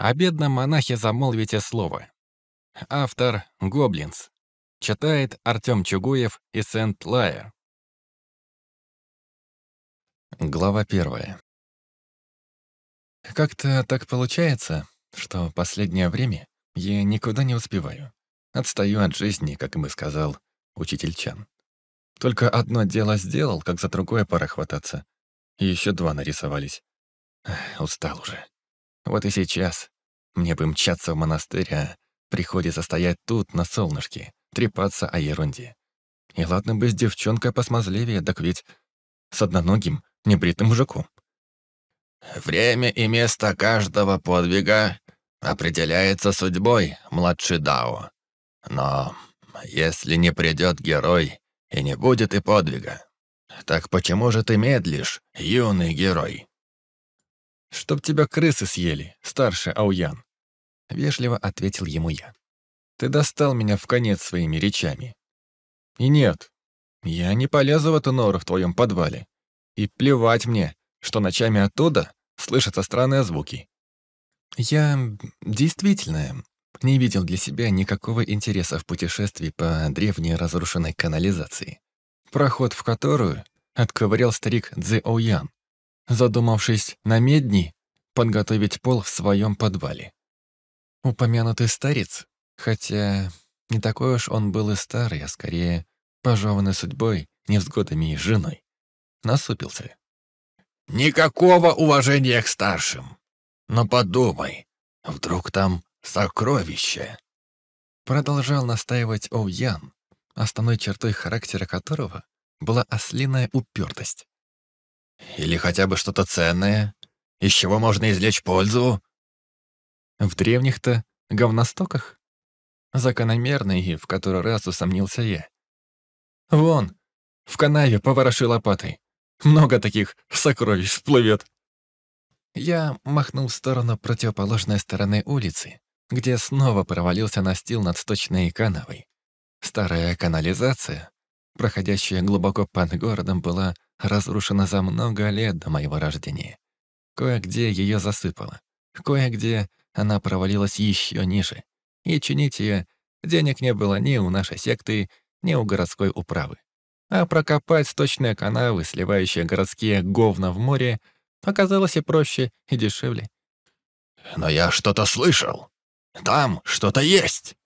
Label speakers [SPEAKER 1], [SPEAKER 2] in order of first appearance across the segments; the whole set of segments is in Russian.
[SPEAKER 1] О бедном монахе замолвите слово. Автор — Гоблинс. Читает Артём Чугуев и Сент-Лайер. Глава первая. Как-то так получается, что последнее время я никуда не успеваю. Отстаю от жизни, как и сказал учитель Чан. Только одно дело сделал, как за другое пора хвататься. И еще два нарисовались. Устал уже. Вот и сейчас. Мне бы мчаться в монастырь, а приходится стоять тут, на солнышке, трепаться о ерунде. И ладно бы с девчонкой посмазливее, так ведь с одноногим, небритым мужиком.
[SPEAKER 2] «Время и место каждого подвига определяется судьбой, младший Дао. Но если не придет герой и не будет и подвига, так почему же ты медлишь, юный герой?»
[SPEAKER 1] «Чтоб тебя крысы съели, старший Ауян», — вежливо ответил ему я. «Ты достал меня в конец своими речами. И нет, я не полезу в эту нору в твоем подвале. И плевать мне, что ночами оттуда слышатся странные звуки. Я действительно не видел для себя никакого интереса в путешествии по древней разрушенной канализации, проход в которую отковырял старик Цзи Оуян, задумавшись на медни подготовить пол в своем подвале. Упомянутый старец, хотя не такой уж он был и старый, а скорее пожеванный судьбой, невзгодами и женой, насупился.
[SPEAKER 2] «Никакого уважения к старшим. Но подумай, вдруг там сокровище?»
[SPEAKER 1] Продолжал настаивать Оуян, основной чертой характера которого была ослиная упертость.
[SPEAKER 2] Или хотя бы что-то ценное, из чего можно извлечь пользу?
[SPEAKER 1] В древних-то говностоках? Закономерно и в который раз усомнился я. Вон, в канаве повороши лопатой. Много таких сокровищ всплывет. Я махнул в сторону противоположной стороны улицы, где снова провалился настил над сточной канавой. Старая канализация, проходящая глубоко под городом, была разрушена за много лет до моего рождения. Кое-где ее засыпало, кое-где она провалилась еще ниже, и чинить ее денег не было ни у нашей секты, ни у городской управы. А прокопать сточные канавы, сливающие городские говна в море, оказалось и проще, и дешевле.
[SPEAKER 2] «Но я что-то слышал. Там что-то есть!»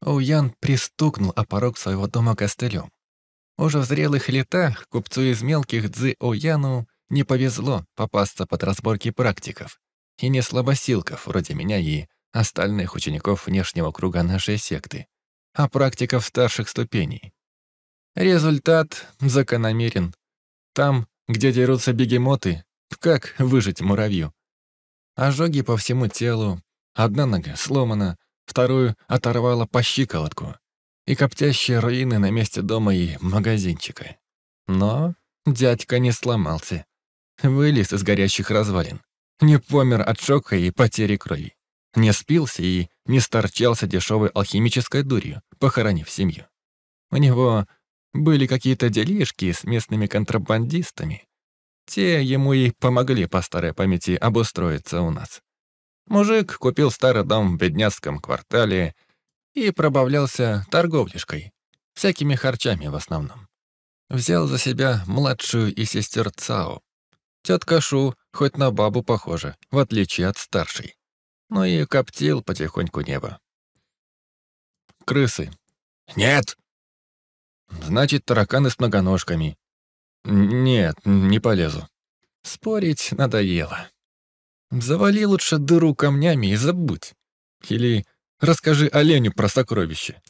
[SPEAKER 1] Уян пристукнул о порог своего дома костылем. Уже в зрелых летах купцу из мелких Цзы Ояну не повезло попасться под разборки практиков, и не слабосилков, вроде меня и остальных учеников внешнего круга нашей секты, а практиков старших ступеней. Результат закономерен. Там, где дерутся бегемоты, как выжить муравью? Ожоги по всему телу, одна нога сломана, вторую оторвала по щиколотку и коптящие руины на месте дома и магазинчика. Но дядька не сломался. Вылез из горящих развалин. Не помер от шока и потери крови. Не спился и не сторчался дешевой алхимической дурью, похоронив семью. У него были какие-то делишки с местными контрабандистами. Те ему и помогли по старой памяти обустроиться у нас. Мужик купил старый дом в бедняцком квартале и пробавлялся торговлишкой, всякими харчами в основном. Взял за себя младшую и сестер Цао. Тетка Шу хоть на бабу похожа, в отличие от старшей. Ну и коптил потихоньку небо. Крысы.
[SPEAKER 2] Нет.
[SPEAKER 1] Значит, тараканы с многоножками. Нет, не полезу. Спорить надоело. Завали лучше дыру камнями и забудь. Или Расскажи оленю про сокровище.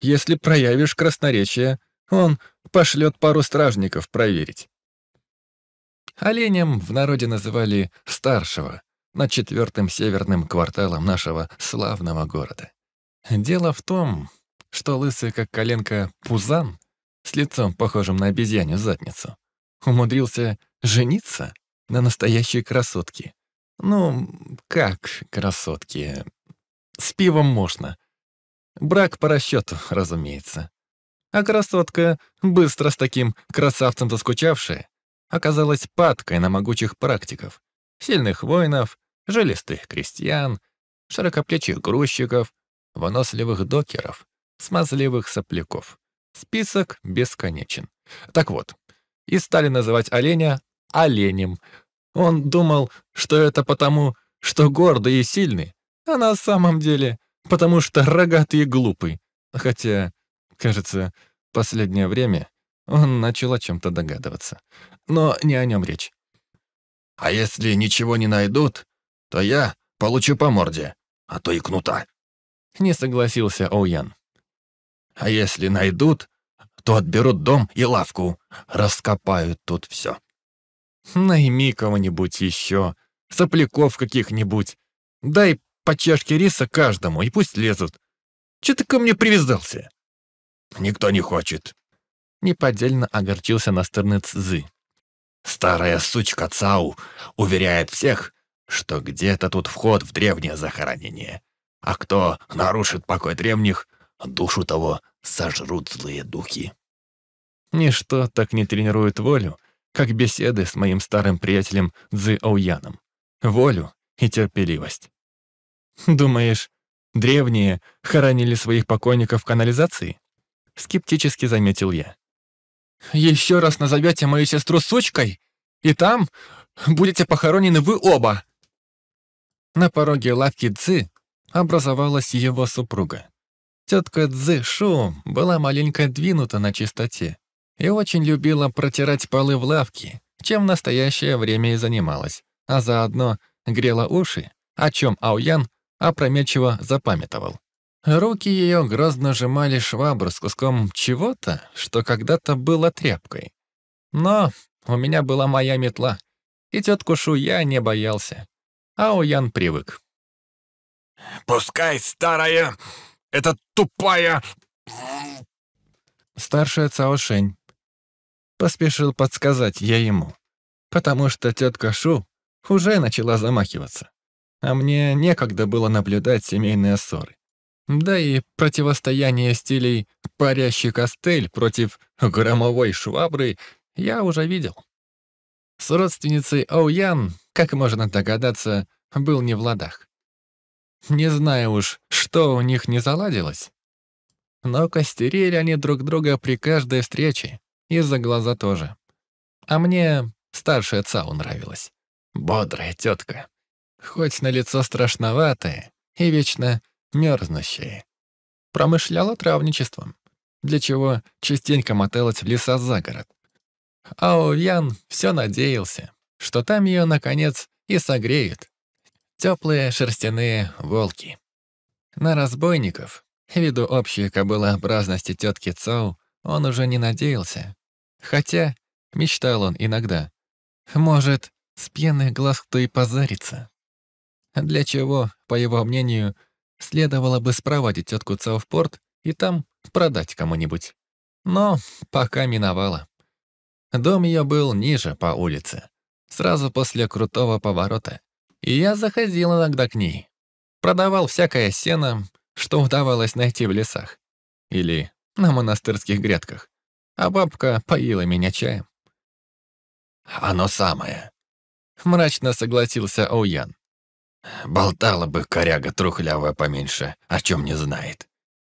[SPEAKER 1] Если проявишь красноречие, он пошлет пару стражников проверить. Оленем в народе называли старшего, над четвертым северным кварталом нашего славного города. Дело в том, что лысый, как коленка, пузан, с лицом, похожим на обезьянью задницу, умудрился жениться на настоящей красотке. Ну, как красотке? С пивом можно. Брак по расчету, разумеется. А красотка, быстро с таким красавцем заскучавшая, оказалась падкой на могучих практиков, сильных воинов, жилистых крестьян, широкоплечих грузчиков, выносливых докеров, смазливых сопляков. Список бесконечен. Так вот, и стали называть оленя оленем. Он думал, что это потому, что гордый и сильный, а на самом деле потому что рогатый и глупый. Хотя, кажется, последнее время он начал о чем-то догадываться. Но не о нем речь.
[SPEAKER 2] «А если ничего не найдут, то я получу по морде, а то и кнута».
[SPEAKER 1] Не согласился Оуян.
[SPEAKER 2] «А если найдут, то отберут дом и лавку, раскопают тут все».
[SPEAKER 1] «Найми кого-нибудь еще, сопляков каких-нибудь, дай по чашке риса каждому, и пусть лезут. Че ты ко мне привязался?»
[SPEAKER 2] «Никто не хочет».
[SPEAKER 1] Неподдельно огорчился настырный Цзы.
[SPEAKER 2] «Старая сучка Цау уверяет всех, что где-то тут вход в древнее захоронение. А кто нарушит покой древних, душу того сожрут злые духи».
[SPEAKER 1] Ничто так не тренирует волю, как беседы с моим старым приятелем Цзы Оуяном. Волю и терпеливость. Думаешь, древние хоронили своих покойников в канализации? Скептически заметил я. Еще раз назовете мою сестру сучкой, и там будете похоронены вы оба. На пороге лавки Цзы образовалась его супруга. Тетка Цзы Шу была маленько двинута на чистоте и очень любила протирать полы в лавке, чем в настоящее время и занималась, а заодно грела уши, о чем Ауян опрометчиво запамятовал. Руки ее грозно сжимали швабру с куском чего-то, что когда-то было тряпкой. Но у меня была моя метла, и тетку Шу я не боялся. А Уян привык.
[SPEAKER 2] «Пускай старая, это тупая...»
[SPEAKER 1] Старшая Цао Шень. Поспешил подсказать я ему, потому что тетка Шу уже начала замахиваться а мне некогда было наблюдать семейные ссоры. Да и противостояние стилей «парящий костыль» против «громовой швабры» я уже видел. С родственницей Оуян, как можно догадаться, был не в ладах. Не знаю уж, что у них не заладилось, но костерили они друг друга при каждой встрече, и за глаза тоже. А мне старшая Цау нравилась. Бодрая тетка, хоть на лицо страшноватое и вечно мерзнущее. Промышляла травничеством, для чего частенько моталась в леса за город. А Увьян все надеялся, что там ее, наконец, и согреют. Теплые шерстяные волки. На разбойников, ввиду общей кобылообразности тетки Цоу, он уже не надеялся. Хотя мечтал он иногда. Может, с пьяных глаз кто и позарится для чего, по его мнению, следовало бы спроводить тетку Цао в порт и там продать кому-нибудь. Но пока миновало. Дом ее был ниже по улице, сразу после крутого поворота, и я заходил иногда к ней. Продавал всякое сено, что удавалось найти в лесах или на монастырских грядках, а бабка поила меня чаем.
[SPEAKER 2] «Оно самое», —
[SPEAKER 1] мрачно согласился Оуян.
[SPEAKER 2] Болтала бы коряга трухлявая поменьше, о чем не знает.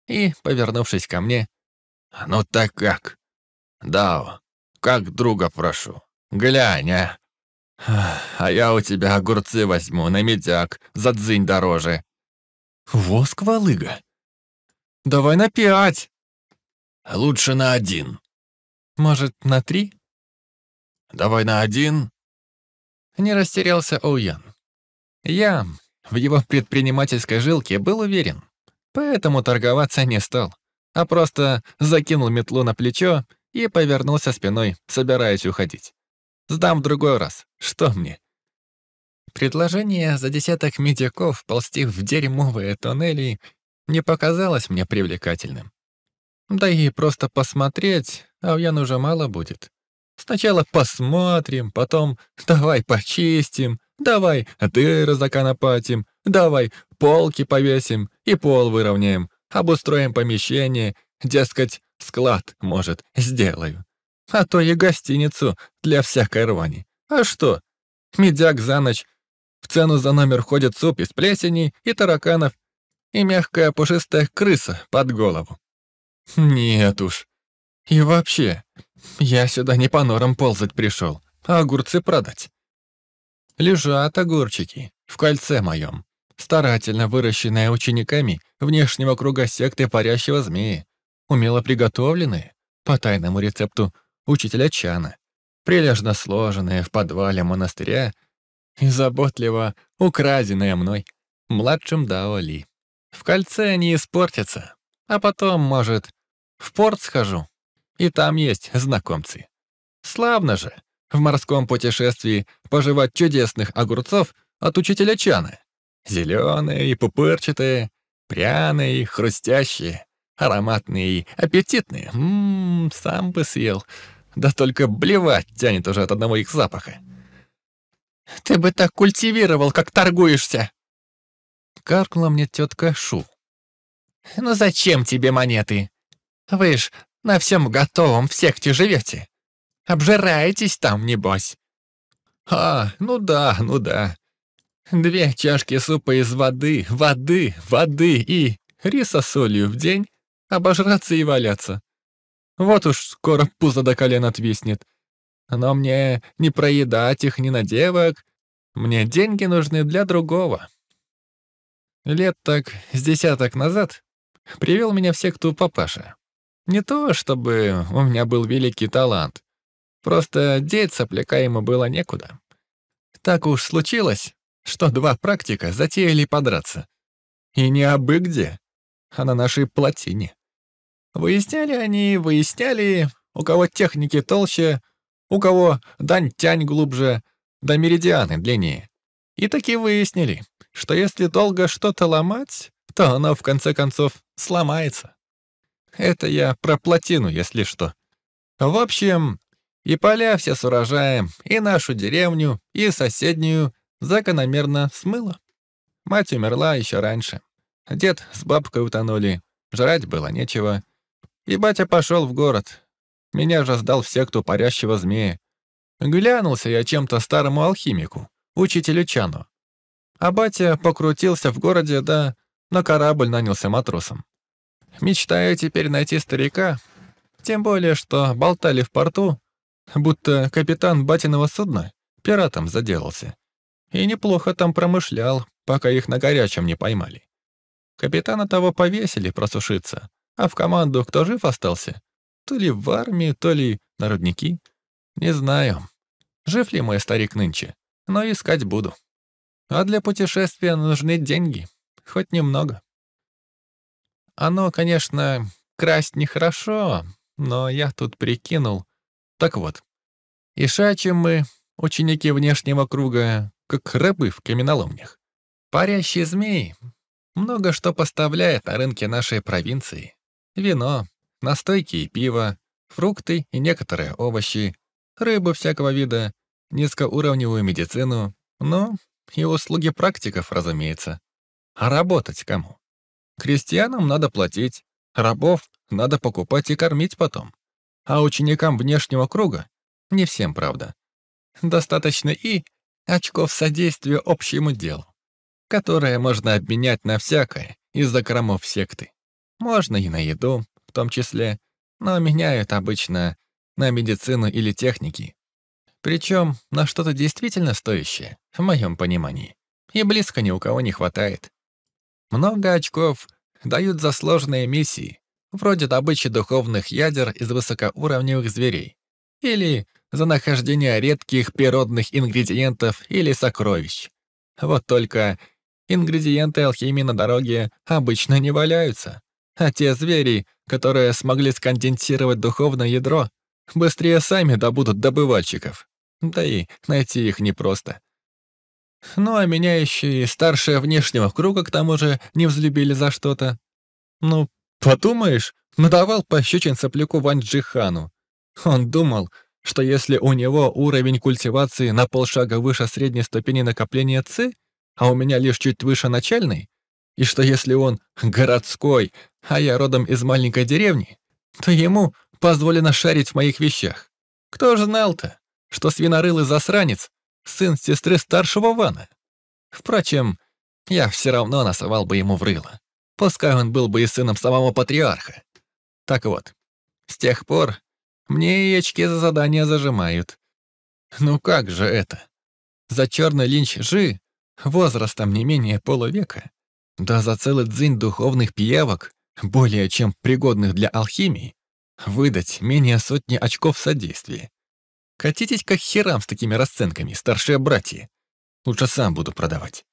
[SPEAKER 1] И, повернувшись ко мне,
[SPEAKER 2] «Ну так как? Да, как друга прошу. Глянь, а! А я у тебя огурцы возьму на медяк, за дзынь дороже».
[SPEAKER 1] «Воск, волыга? Давай на пять!»
[SPEAKER 2] «Лучше на один».
[SPEAKER 1] «Может, на три?»
[SPEAKER 2] «Давай на один».
[SPEAKER 1] Не растерялся Оуян. Я в его предпринимательской жилке был уверен, поэтому торговаться не стал, а просто закинул метлу на плечо и повернулся спиной, собираясь уходить. Сдам в другой раз. Что мне? Предложение за десяток медиков ползти в дерьмовые тоннели не показалось мне привлекательным. Да и просто посмотреть, а у Ян уже мало будет. Сначала посмотрим, потом давай почистим, Давай дыры законопатим, давай полки повесим и пол выровняем, обустроим помещение, дескать, склад, может, сделаю. А то и гостиницу для всякой рвани. А что? Медяк за ночь В цену за номер входит суп из плесени и тараканов и мягкая пушистая крыса под голову. Нет уж. И вообще, я сюда не по норам ползать пришел, а огурцы продать. Лежат огурчики в кольце моем, старательно выращенные учениками внешнего круга секты парящего змеи, умело приготовленные по тайному рецепту учителя Чана, прилежно сложенные в подвале монастыря и заботливо украденные мной, младшим Даоли. В кольце они испортятся, а потом, может, в порт схожу, и там есть знакомцы. Славно же в морском путешествии пожевать чудесных огурцов от учителя Чана. Зеленые и пупырчатые, пряные, хрустящие, ароматные и аппетитные. Ммм, сам бы съел. Да только блевать тянет уже от одного их запаха. «Ты бы так культивировал, как торгуешься!» Каркнула мне тетка Шу. «Ну зачем тебе монеты? Вы ж на всем готовом в секте живете. Обжираетесь там, небось». «А, ну да, ну да. Две чашки супа из воды, воды, воды и риса солью в день, обожраться и валяться. Вот уж скоро пузо до колен отвиснет. Но мне не проедать их ни на девок, мне деньги нужны для другого. Лет так с десяток назад привел меня в секту папаша. Не то, чтобы у меня был великий талант. Просто деть сопляка ему было некуда. Так уж случилось, что два практика затеяли подраться. И не абы где, а на нашей плотине. Выясняли они, выясняли, у кого техники толще, у кого дань-тянь глубже, да меридианы длиннее. И таки выяснили, что если долго что-то ломать, то оно в конце концов сломается. Это я про плотину, если что. В общем, и поля все с урожаем, и нашу деревню, и соседнюю закономерно смыло. Мать умерла еще раньше. Дед с бабкой утонули, жрать было нечего. И батя пошел в город. Меня же сдал в секту парящего змея. Глянулся я чем-то старому алхимику, учителю Чану. А батя покрутился в городе, да на корабль нанялся матросом. Мечтаю теперь найти старика, тем более, что болтали в порту, будто капитан батиного судна пиратом заделался. И неплохо там промышлял, пока их на горячем не поймали. Капитана того повесили просушиться, а в команду кто жив остался? То ли в армии, то ли на родники. Не знаю, жив ли мой старик нынче, но искать буду. А для путешествия нужны деньги, хоть немного. Оно, конечно, красть нехорошо, но я тут прикинул. Так вот, и шачем мы, ученики внешнего круга, как рыбы в каменоломнях. Парящие змеи много что поставляет на рынке нашей провинции. Вино, настойки и пиво, фрукты и некоторые овощи, рыбу всякого вида, низкоуровневую медицину, ну, и услуги практиков, разумеется. А работать кому? Крестьянам надо платить, рабов надо покупать и кормить потом. А ученикам внешнего круга, не всем, правда, достаточно и очков содействия общему делу, которое можно обменять на всякое из закромов секты. Можно и на еду, в том числе, но меняют обычно на медицину или техники. Причем на что-то действительно стоящее, в моем понимании. И близко ни у кого не хватает. Много очков дают за сложные миссии, вроде добычи духовных ядер из высокоуровневых зверей, или за нахождение редких природных ингредиентов или сокровищ. Вот только ингредиенты алхимии на дороге обычно не валяются. А те звери, которые смогли сконденсировать духовное ядро, быстрее сами добудут добывальщиков. Да и найти их непросто. Ну а меня еще и старшие внешнего круга к тому же не взлюбили за что-то. Ну, подумаешь, надавал пощечин сопляку Вань Джихану. Он думал, что если у него уровень культивации на полшага выше средней ступени накопления Ци, а у меня лишь чуть выше начальной, и что если он городской, а я родом из маленькой деревни, то ему позволено шарить в моих вещах. Кто ж знал-то, что свинорылый засранец — сын сестры старшего Вана? Впрочем, я все равно насовал бы ему в рыло. Пускай он был бы и сыном самого патриарха. Так вот, с тех пор мне и очки за задание зажимают. Ну как же это? За черный линч Жи, возрастом не менее полувека, да за целый дзынь духовных пиявок, более чем пригодных для алхимии, выдать менее сотни очков содействия. Катитесь как херам с такими расценками, старшие братья. Лучше сам буду продавать.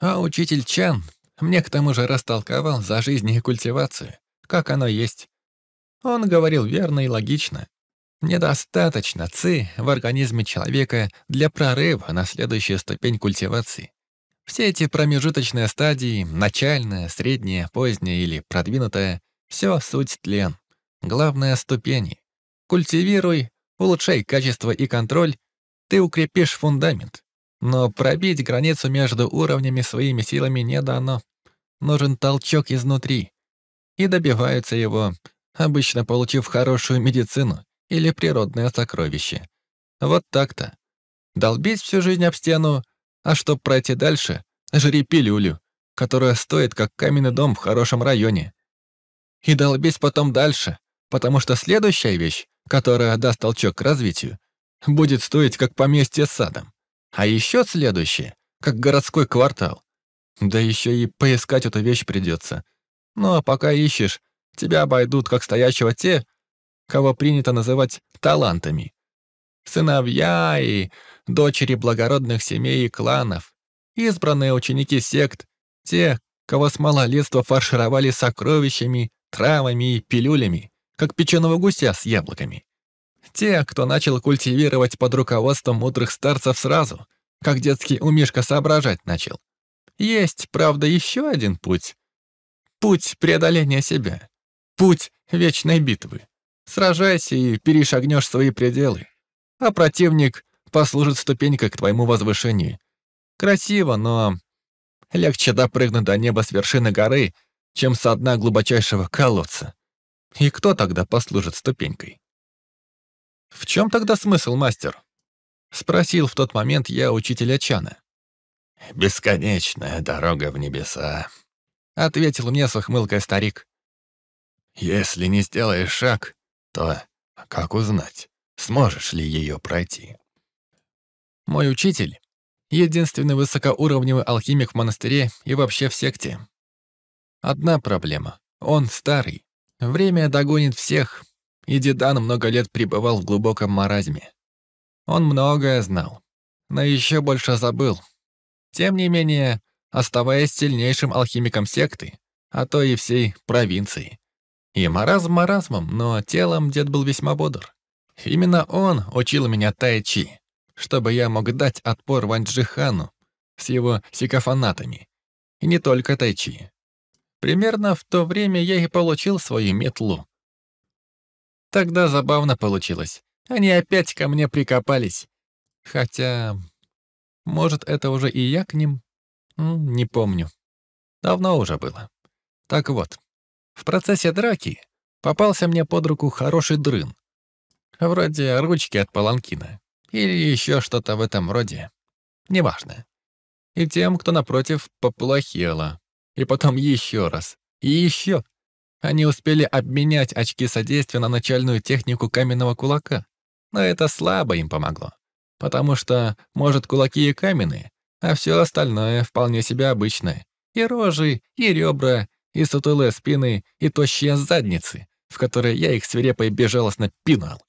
[SPEAKER 1] А учитель Чан мне к тому же растолковал за жизнь и культивацию, как оно есть. Он говорил верно и логично. Недостаточно ци в организме человека для прорыва на следующую ступень культивации. Все эти промежуточные стадии, начальная, средняя, поздняя или продвинутая, все суть тлен. Главное — ступени. Культивируй, улучшай качество и контроль, ты укрепишь фундамент. Но пробить границу между уровнями своими силами не дано. Нужен толчок изнутри. И добиваются его, обычно получив хорошую медицину или природное сокровище. Вот так-то. Долбить всю жизнь об стену, а чтоб пройти дальше, жри пилюлю, которая стоит как каменный дом в хорошем районе. И долбись потом дальше, потому что следующая вещь, которая даст толчок к развитию, будет стоить как поместье с садом. А еще следующее, как городской квартал. Да еще и поискать эту вещь придется. А пока ищешь, тебя обойдут как стоящего те, кого принято называть талантами. Сыновья и дочери благородных семей и кланов, избранные ученики сект, те, кого с малолетства фаршировали сокровищами, травами и пилюлями, как печеного гуся с яблоками. Те, кто начал культивировать под руководством мудрых старцев сразу, как детский умишка соображать начал. Есть, правда, еще один путь. Путь преодоления себя. Путь вечной битвы. Сражайся и перешагнешь свои пределы. А противник послужит ступенькой к твоему возвышению. Красиво, но легче допрыгнуть до неба с вершины горы, чем со дна глубочайшего колодца. И кто тогда послужит ступенькой? «В чем тогда смысл, мастер?» Спросил в тот момент я учителя Чана.
[SPEAKER 2] «Бесконечная дорога в небеса», —
[SPEAKER 1] ответил мне с ухмылкой старик.
[SPEAKER 2] «Если не сделаешь шаг, то как узнать, сможешь ли ее пройти?»
[SPEAKER 1] Мой учитель — единственный высокоуровневый алхимик в монастыре и вообще в секте. Одна проблема — он старый. Время догонит всех, и Дидан много лет пребывал в глубоком маразме. Он многое знал, но еще больше забыл. Тем не менее, оставаясь сильнейшим алхимиком секты, а то и всей провинции. И маразм маразмом, но телом дед был весьма бодр. Именно он учил меня тайчи, чтобы я мог дать отпор Ваньчжихану с его сикофанатами. И не только тайчи. Примерно в то время я и получил свою метлу, Тогда забавно получилось. Они опять ко мне прикопались. Хотя, может, это уже и я к ним? Не помню. Давно уже было. Так вот, в процессе драки попался мне под руку хороший дрын. Вроде ручки от паланкина. Или еще что-то в этом роде. Неважно. И тем, кто напротив, поплохело. И потом еще раз. И еще. Они успели обменять очки содействия на начальную технику каменного кулака. Но это слабо им помогло. Потому что, может, кулаки и каменные, а все остальное вполне себе обычное. И рожи, и ребра, и сутулые спины, и тощие задницы, в которые я их свирепо и безжалостно пинал.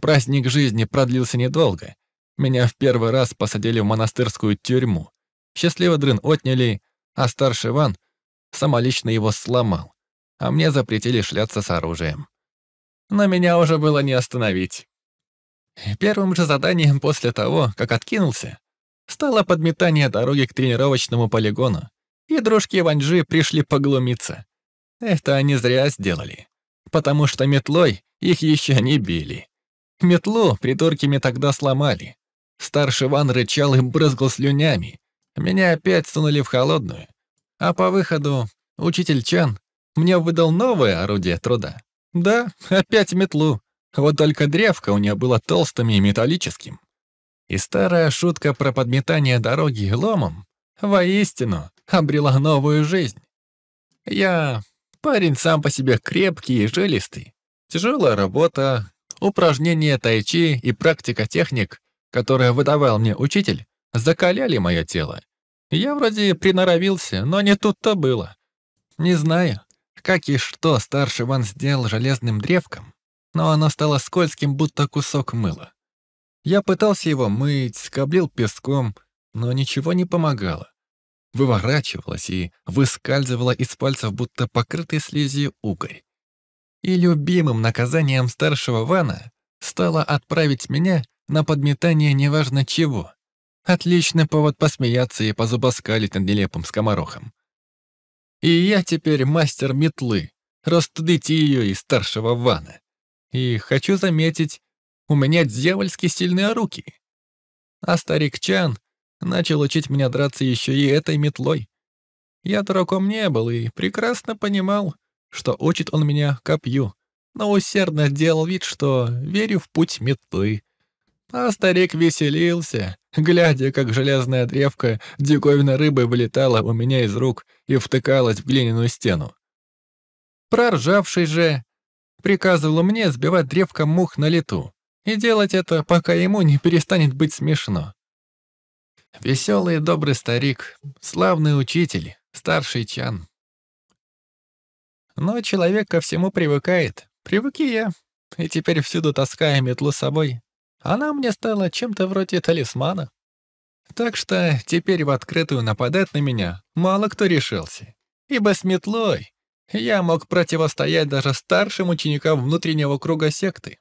[SPEAKER 1] Праздник жизни продлился недолго. Меня в первый раз посадили в монастырскую тюрьму. Счастливый дрын отняли, а старший Ван самолично его сломал а мне запретили шляться с оружием. Но меня уже было не остановить. Первым же заданием после того, как откинулся, стало подметание дороги к тренировочному полигону, и дружки Ваньжи пришли поглумиться. Это они зря сделали, потому что метлой их еще не били. Метлу придурки мне тогда сломали. Старший Ван рычал и брызгал слюнями. Меня опять сунули в холодную. А по выходу учитель Чан мне выдал новое орудие труда. Да, опять метлу. Вот только древко у нее было толстым и металлическим. И старая шутка про подметание дороги ломом воистину обрела новую жизнь. Я парень сам по себе крепкий и жилистый. Тяжелая работа, упражнения тайчи и практика техник, которые выдавал мне учитель, закаляли мое тело. Я вроде приноровился, но не тут-то было. Не знаю, как и что старший Ван сделал железным древком, но оно стало скользким, будто кусок мыла. Я пытался его мыть, скоблил песком, но ничего не помогало. Выворачивалась и выскальзывала из пальцев, будто покрытый слизью угорь. И любимым наказанием старшего Вана стало отправить меня на подметание неважно чего. Отличный повод посмеяться и позубоскалить над нелепым скоморохом. И я теперь мастер метлы, растудить ее из старшего Вана. И хочу заметить, у меня дьявольски сильные руки. А старик Чан начал учить меня драться еще и этой метлой. Я дураком не был и прекрасно понимал, что учит он меня копью, но усердно делал вид, что верю в путь метлы. А старик веселился, глядя, как железная древка диковинной рыбой вылетала у меня из рук и втыкалась в глиняную стену. Проржавший же приказывал мне сбивать древком мух на лету и делать это, пока ему не перестанет быть смешно. Веселый и добрый старик, славный учитель, старший Чан. Но человек ко всему привыкает. Привык и я, и теперь всюду таскаю метлу с собой. Она мне стала чем-то вроде талисмана. Так что теперь в открытую нападать на меня мало кто решился. Ибо с метлой я мог противостоять даже старшим ученикам внутреннего круга секты.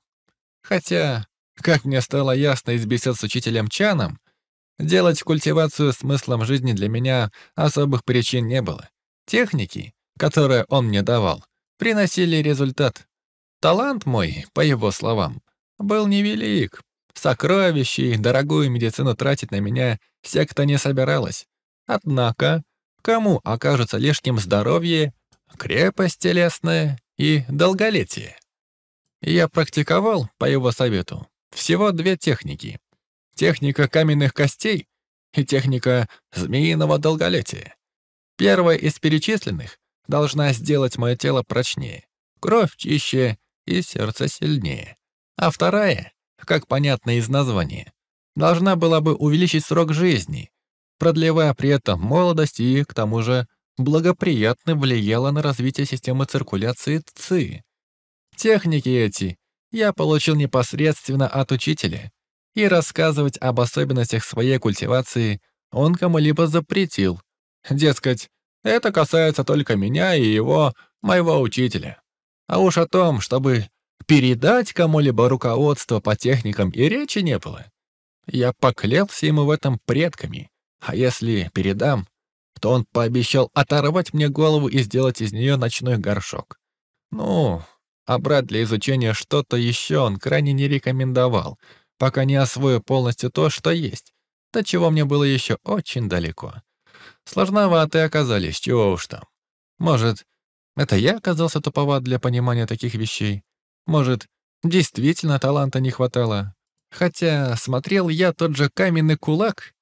[SPEAKER 1] Хотя, как мне стало ясно из бесед с учителем Чаном, делать культивацию смыслом жизни для меня особых причин не было. Техники, которые он мне давал, приносили результат. Талант мой, по его словам, был невелик, Сокровища и дорогую медицину тратить на меня секта не собиралась. Однако, кому окажется лишним здоровье, крепость телесная и долголетие? Я практиковал, по его совету, всего две техники. Техника каменных костей и техника змеиного долголетия. Первая из перечисленных должна сделать мое тело прочнее, кровь чище и сердце сильнее. А вторая как понятно из названия, должна была бы увеличить срок жизни, продлевая при этом молодость и, к тому же, благоприятно влияла на развитие системы циркуляции ЦИ. Техники эти я получил непосредственно от учителя, и рассказывать об особенностях своей культивации он кому-либо запретил. Дескать, это касается только меня и его, моего учителя. А уж о том, чтобы передать кому-либо руководство по техникам и речи не было. Я поклялся ему в этом предками, а если передам, то он пообещал оторвать мне голову и сделать из нее ночной горшок. Ну, а брать для изучения что-то еще он крайне не рекомендовал, пока не освою полностью то, что есть, до чего мне было еще очень далеко. Сложноватые оказались, чего уж там. Может, это я оказался туповат для понимания таких вещей? Может, действительно таланта не хватало? Хотя смотрел я тот же каменный кулак,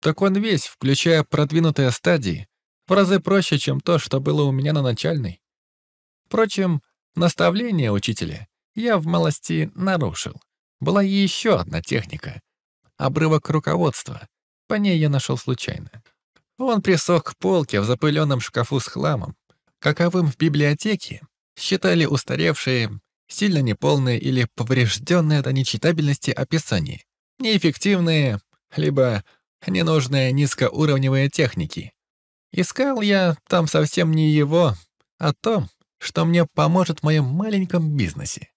[SPEAKER 1] так он весь, включая продвинутые стадии, в разы проще, чем то, что было у меня на начальной. Впрочем, наставление учителя я в малости нарушил. Была еще одна техника. Обрывок руководства. По ней я нашел случайно. Он присох к полке в запыленном шкафу с хламом. Каковым в библиотеке считали устаревшие сильно неполные или поврежденные до нечитабельности описания, неэффективные, либо ненужные низкоуровневые техники. Искал я там совсем не его, а то, что мне поможет в моем маленьком бизнесе.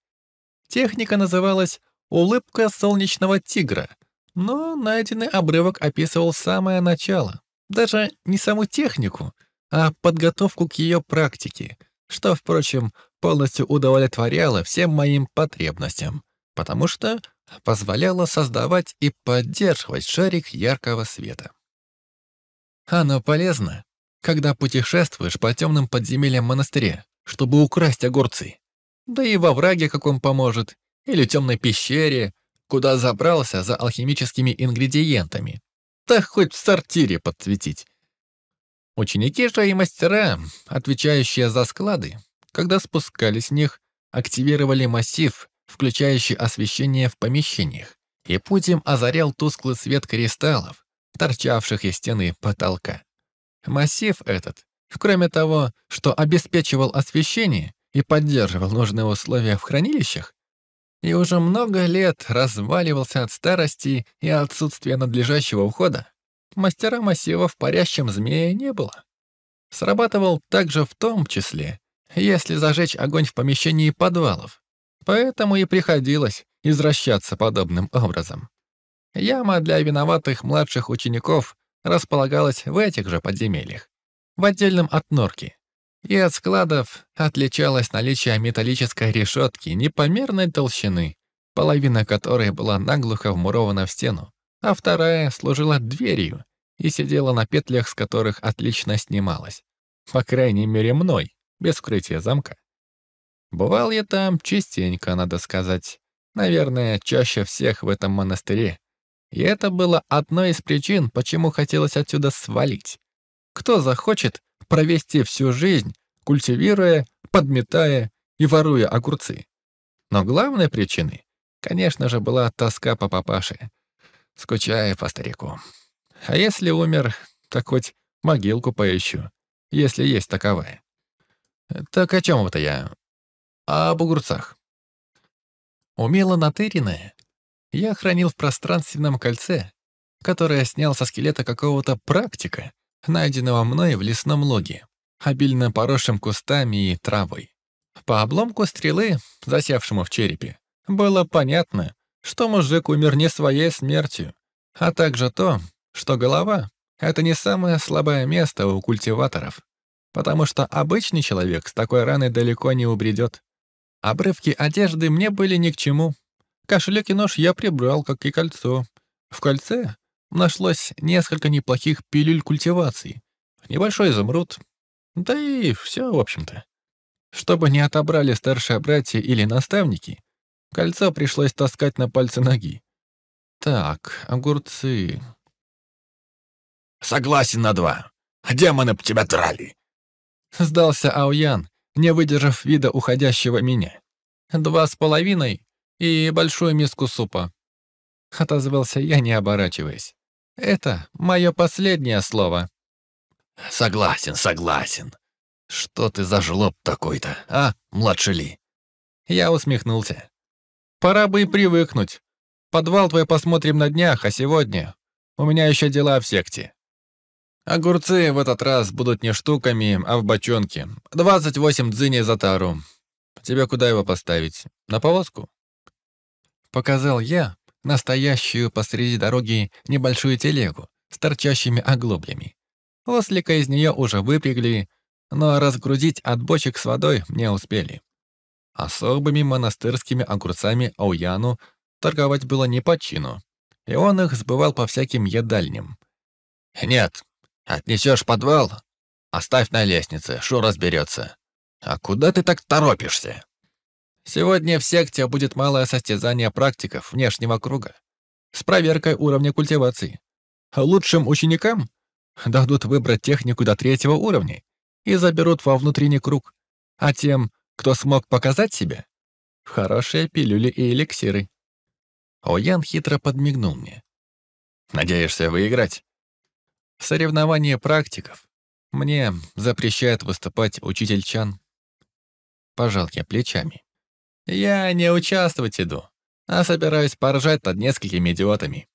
[SPEAKER 1] Техника называлась «Улыбка солнечного тигра», но найденный обрывок описывал самое начало. Даже не саму технику, а подготовку к ее практике, что, впрочем, полностью удовлетворяла всем моим потребностям, потому что позволяла создавать и поддерживать шарик яркого света. Оно полезно, когда путешествуешь по темным подземельям монастыря, чтобы украсть огурцы. Да и во враге каком поможет, или темной пещере, куда забрался за алхимическими ингредиентами. Так хоть в сортире подсветить, Ученики же и мастера, отвечающие за склады, когда спускались с них, активировали массив, включающий освещение в помещениях, и путь им озарял тусклый свет кристаллов, торчавших из стены потолка. Массив этот, кроме того, что обеспечивал освещение и поддерживал нужные условия в хранилищах, и уже много лет разваливался от старости и отсутствия надлежащего ухода, мастера массива в парящем змее не было. Срабатывал также в том числе, если зажечь огонь в помещении подвалов. Поэтому и приходилось извращаться подобным образом. Яма для виноватых младших учеников располагалась в этих же подземельях, в отдельном от норки. И от складов отличалось наличие металлической решетки непомерной толщины, половина которой была наглухо вмурована в стену, а вторая служила дверью и сидела на петлях, с которых отлично снималась. По крайней мере, мной, без вскрытия замка. Бывал я там частенько, надо сказать. Наверное, чаще всех в этом монастыре. И это было одной из причин, почему хотелось отсюда свалить. Кто захочет провести всю жизнь, культивируя, подметая и воруя огурцы? Но главной причиной, конечно же, была тоска по папаше. Скучая по старику. А если умер, так хоть могилку поищу, если есть таковая. Так о чем это я? Об огурцах. Умело натыренное я хранил в пространственном кольце, которое снял со скелета какого-то практика, найденного мной в лесном логе, обильно поросшим кустами и травой. По обломку стрелы, засевшему в черепе, было понятно, что мужик умер не своей смертью, а также то, что голова — это не самое слабое место у культиваторов, потому что обычный человек с такой раной далеко не убредет. Обрывки одежды мне были ни к чему. Кошелек и нож я прибрал, как и кольцо. В кольце нашлось несколько неплохих пилюль культивации, небольшой изумруд, да и все, в общем-то. Чтобы не отобрали старшие братья или наставники, кольцо пришлось таскать на пальцы ноги. Так, огурцы.
[SPEAKER 2] Согласен на два. Демоны б тебя драли.
[SPEAKER 1] Сдался Ауян, не выдержав вида уходящего меня. Два с половиной и большую миску супа. Отозвался я, не оборачиваясь. Это мое последнее слово.
[SPEAKER 2] Согласен, согласен. Что ты за жлоб такой-то, а, младший Ли?
[SPEAKER 1] Я усмехнулся. Пора бы и привыкнуть. Подвал твой посмотрим на днях, а сегодня у меня еще дела в секте. Огурцы в этот раз будут не штуками, а в бочонке. 28 дзыней за тару. Тебе куда его поставить? На повозку? Показал я настоящую посреди дороги небольшую телегу с торчащими оглоблями. Ослика из нее уже выпрягли, но разгрузить от бочек с водой не успели. Особыми монастырскими огурцами Ауяну торговать было не по чину, и он их сбывал по всяким едальням.
[SPEAKER 2] «Нет, отнесешь подвал, оставь на лестнице, Шу разберется. А куда ты так торопишься?»
[SPEAKER 1] Сегодня в секте будет малое состязание практиков внешнего круга с проверкой уровня культивации. Лучшим ученикам дадут выбрать технику до третьего уровня и заберут во внутренний круг, а тем, кто смог показать себя, хорошие пилюли и эликсиры. Оян хитро подмигнул мне. «Надеешься выиграть?» «Соревнование практиков. Мне запрещает выступать учитель Чан». Пожал я плечами. Я не участвовать иду, а собираюсь поржать над несколькими идиотами.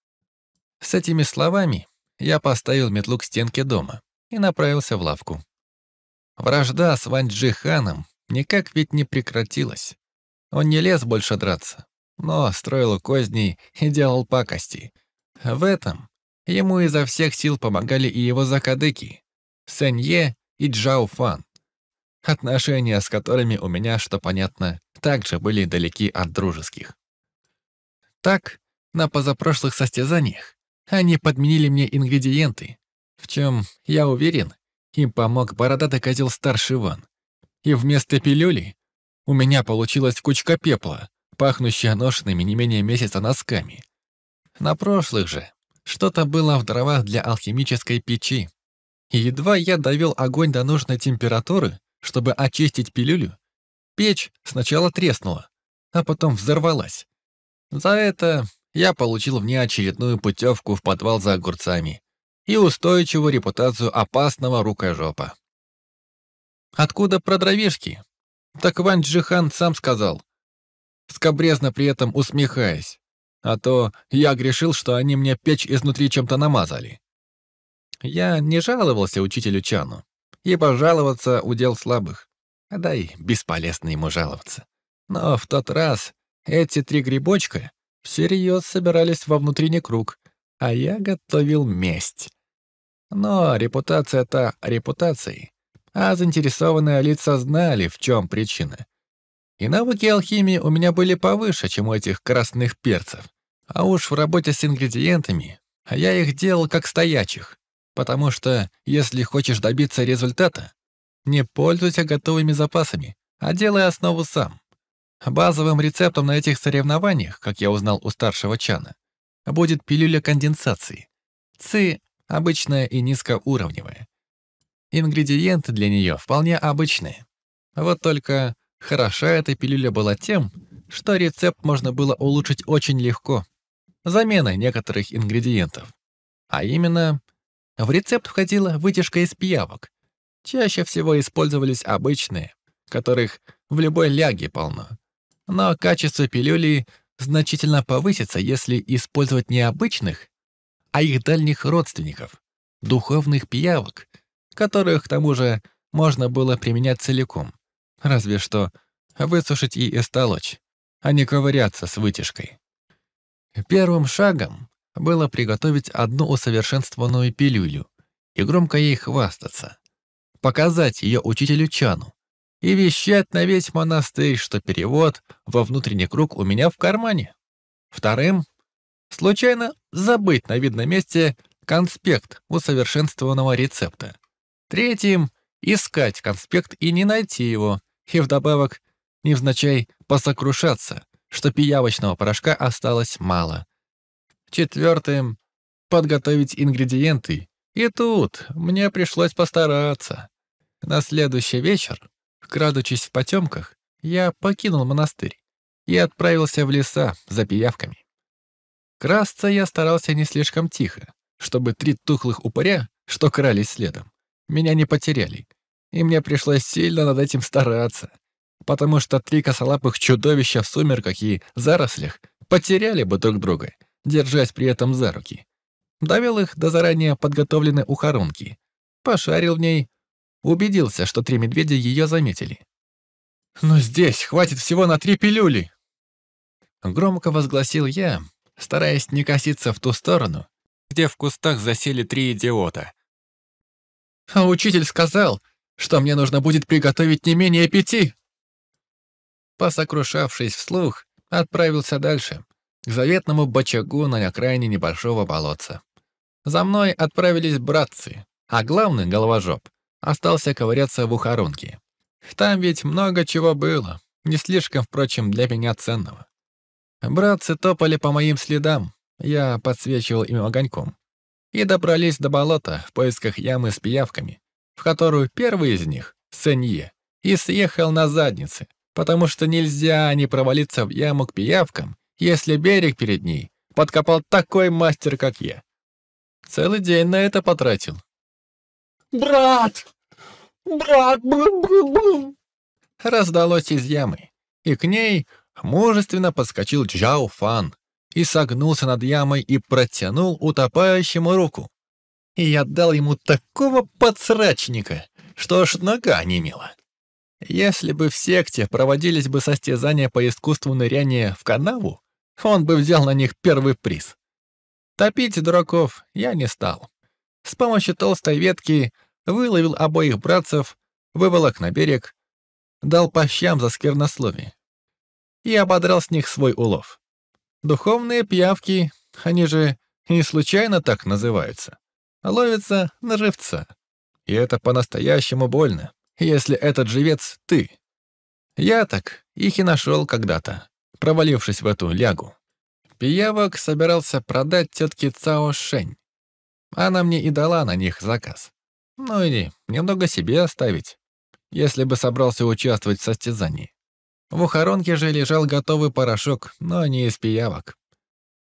[SPEAKER 1] С этими словами я поставил метлу к стенке дома и направился в лавку. Вражда с Ваньджи ханом никак ведь не прекратилась. Он не лез больше драться, но строил козни и делал пакости. В этом ему изо всех сил помогали и его закадыки, Сэнье и Джао Фан, отношения с которыми у меня, что понятно, также были далеки от дружеских. Так, на позапрошлых состязаниях они подменили мне ингредиенты, в чем, я уверен, им помог бородатый козел старший Иван. И вместо пилюли у меня получилась кучка пепла, пахнущая ношенными не менее месяца носками. На прошлых же что-то было в дровах для алхимической печи. И едва я довел огонь до нужной температуры, чтобы очистить пилюлю, печь сначала треснула, а потом взорвалась. За это я получил внеочередную путевку в подвал за огурцами и устойчивую репутацию опасного рукожопа. Откуда про дровишки? Так Вань Джихан сам сказал, скобрезно при этом усмехаясь. А то я грешил, что они мне печь изнутри чем-то намазали. Я не жаловался учителю Чану, ибо жаловаться — удел слабых. Да и бесполезно ему жаловаться. Но в тот раз эти три грибочка всерьез собирались во внутренний круг, а я готовил месть. Но репутация-то репутацией, а заинтересованные лица знали, в чем причина. И навыки алхимии у меня были повыше, чем у этих красных перцев. А уж в работе с ингредиентами я их делал как стоячих, потому что если хочешь добиться результата, не пользуйся готовыми запасами, а делай основу сам. Базовым рецептом на этих соревнованиях, как я узнал у старшего Чана, будет пилюля конденсации. ЦИ обычная и низкоуровневая. Ингредиенты для нее вполне обычные. Вот только хороша эта пилюля была тем, что рецепт можно было улучшить очень легко заменой некоторых ингредиентов. А именно, в рецепт входила вытяжка из пиявок. Чаще всего использовались обычные, которых в любой ляге полно. Но качество пилюли значительно повысится, если использовать не обычных, а их дальних родственников, духовных пиявок, которых, к тому же, можно было применять целиком. Разве что высушить и истолочь, а не ковыряться с вытяжкой. Первым шагом было приготовить одну усовершенствованную пилюлю и громко ей хвастаться, показать ее учителю Чану и вещать на весь монастырь, что перевод во внутренний круг у меня в кармане. Вторым — случайно забыть на видном месте конспект усовершенствованного рецепта. Третьим — искать конспект и не найти его, и вдобавок невзначай посокрушаться, что пиявочного порошка осталось мало. Четвертым — подготовить ингредиенты. И тут мне пришлось постараться. На следующий вечер, крадучись в потемках, я покинул монастырь и отправился в леса за пиявками. Красться я старался не слишком тихо, чтобы три тухлых упыря, что крались следом, меня не потеряли, и мне пришлось сильно над этим стараться потому что три косолапых чудовища в сумерках и зарослях потеряли бы друг друга, держась при этом за руки. Довел их до заранее подготовленной ухоронки, пошарил в ней, убедился, что три медведя ее заметили. «Но здесь хватит всего на три пилюли!» Громко возгласил я, стараясь не коситься в ту сторону, где в кустах засели три идиота. «А учитель сказал, что мне нужно будет приготовить не менее пяти!» Посокрушавшись вслух, отправился дальше, к заветному бочагу на окраине небольшого болотца. За мной отправились братцы, а главный, головожоп, остался ковыряться в ухоронке. Там ведь много чего было, не слишком, впрочем, для меня ценного. Братцы топали по моим следам, я подсвечивал им огоньком. И добрались до болота в поисках ямы с пиявками, в которую первый из них, Сенье, и съехал на заднице, потому что нельзя не провалиться в яму к пиявкам, если берег перед ней подкопал такой мастер, как я. Целый день на это потратил.
[SPEAKER 3] «Брат! Брат! Бу -бу -бу
[SPEAKER 1] Раздалось из ямы, и к ней мужественно подскочил Джао Фан и согнулся над ямой и протянул утопающему руку. И я дал ему такого подсрачника, что аж нога немела. Если бы в секте проводились бы состязания по искусству ныряния в канаву, он бы взял на них первый приз. Топить дураков я не стал. С помощью толстой ветки выловил обоих братцев, выволок на берег, дал по щам за сквернословие и ободрал с них свой улов. Духовные пиявки, они же не случайно так называются, ловятся на живца. И это по-настоящему больно если этот живец — ты. Я так их и нашел когда-то, провалившись в эту лягу. Пиявок собирался продать тетке Цао Шень. Она мне и дала на них заказ. Ну и немного себе оставить, если бы собрался участвовать в состязании. В ухоронке же лежал готовый порошок, но не из пиявок.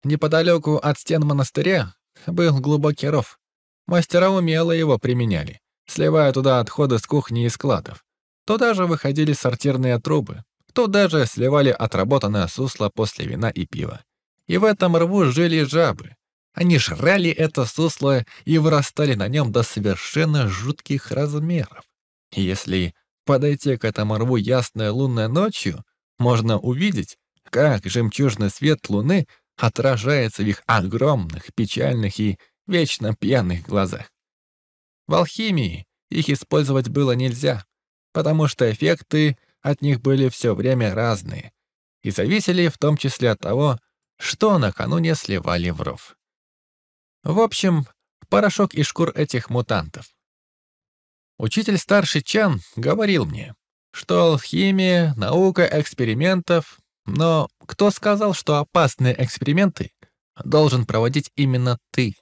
[SPEAKER 1] Неподалеку от стен монастыря был глубокий ров. Мастера умело его применяли, сливая туда отходы с кухни и складов. Туда же выходили сортирные трубы, туда же сливали отработанное сусло после вина и пива. И в этом рву жили жабы. Они жрали это сусло и вырастали на нем до совершенно жутких размеров. Если подойти к этому рву ясной лунной ночью, можно увидеть, как жемчужный свет луны отражается в их огромных, печальных и вечно пьяных глазах. В алхимии их использовать было нельзя, потому что эффекты от них были все время разные и зависели в том числе от того, что накануне сливали в ров. В общем, порошок из шкур этих мутантов. Учитель старший Чан говорил мне, что алхимия — наука экспериментов, но кто сказал, что опасные эксперименты должен проводить именно ты?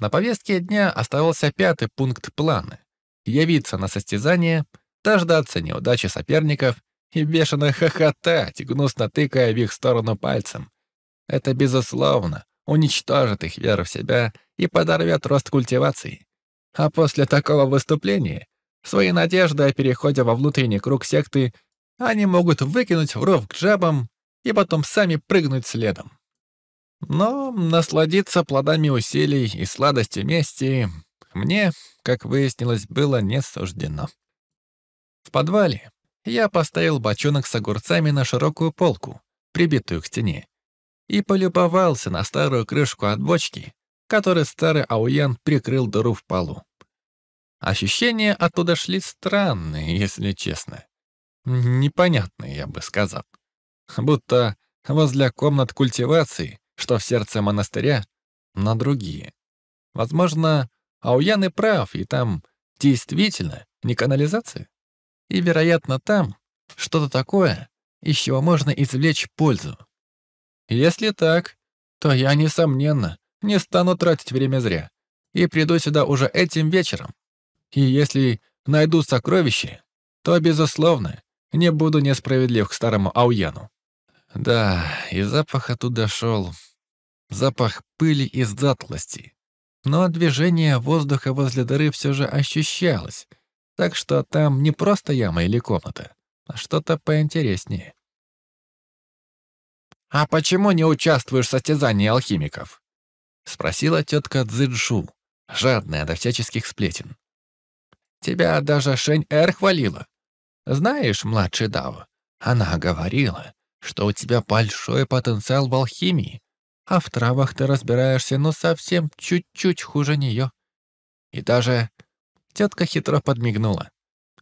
[SPEAKER 1] На повестке дня оставался пятый пункт плана — явиться на состязание, дождаться неудачи соперников и бешено хохотать, гнусно тыкая в их сторону пальцем. Это, безусловно, уничтожит их веру в себя и подорвет рост культивации. А после такого выступления свои надежды о переходе во внутренний круг секты они могут выкинуть в ров к жабам и потом сами прыгнуть следом. Но насладиться плодами усилий и сладостью мести мне, как выяснилось, было не суждено. В подвале я поставил бочонок с огурцами на широкую полку, прибитую к стене, и полюбовался на старую крышку от бочки, которой старый Ауян прикрыл дыру в полу. Ощущения оттуда шли странные, если честно. Непонятные, я бы сказал. Будто возле комнат культивации, что в сердце монастыря, на другие. Возможно, Ауян и прав, и там действительно не канализация. И, вероятно, там что-то такое, из чего можно извлечь пользу. Если так, то я, несомненно, не стану тратить время зря и приду сюда уже этим вечером. И если найду сокровище, то, безусловно, не буду несправедлив к старому Ауяну. Да, и запах оттуда шел. Запах пыли и сдатлости. Но движение воздуха возле дыры все же ощущалось, так что там не просто яма или комната, а что-то поинтереснее. «А почему не участвуешь в состязании алхимиков?» — спросила тетка Цзэджу, жадная до всяческих сплетен. «Тебя даже Шень-Эр хвалила. Знаешь, младший Дао, она говорила, что у тебя большой потенциал в алхимии, а в травах ты разбираешься, ну, совсем чуть-чуть хуже нее. И даже тетка хитро подмигнула.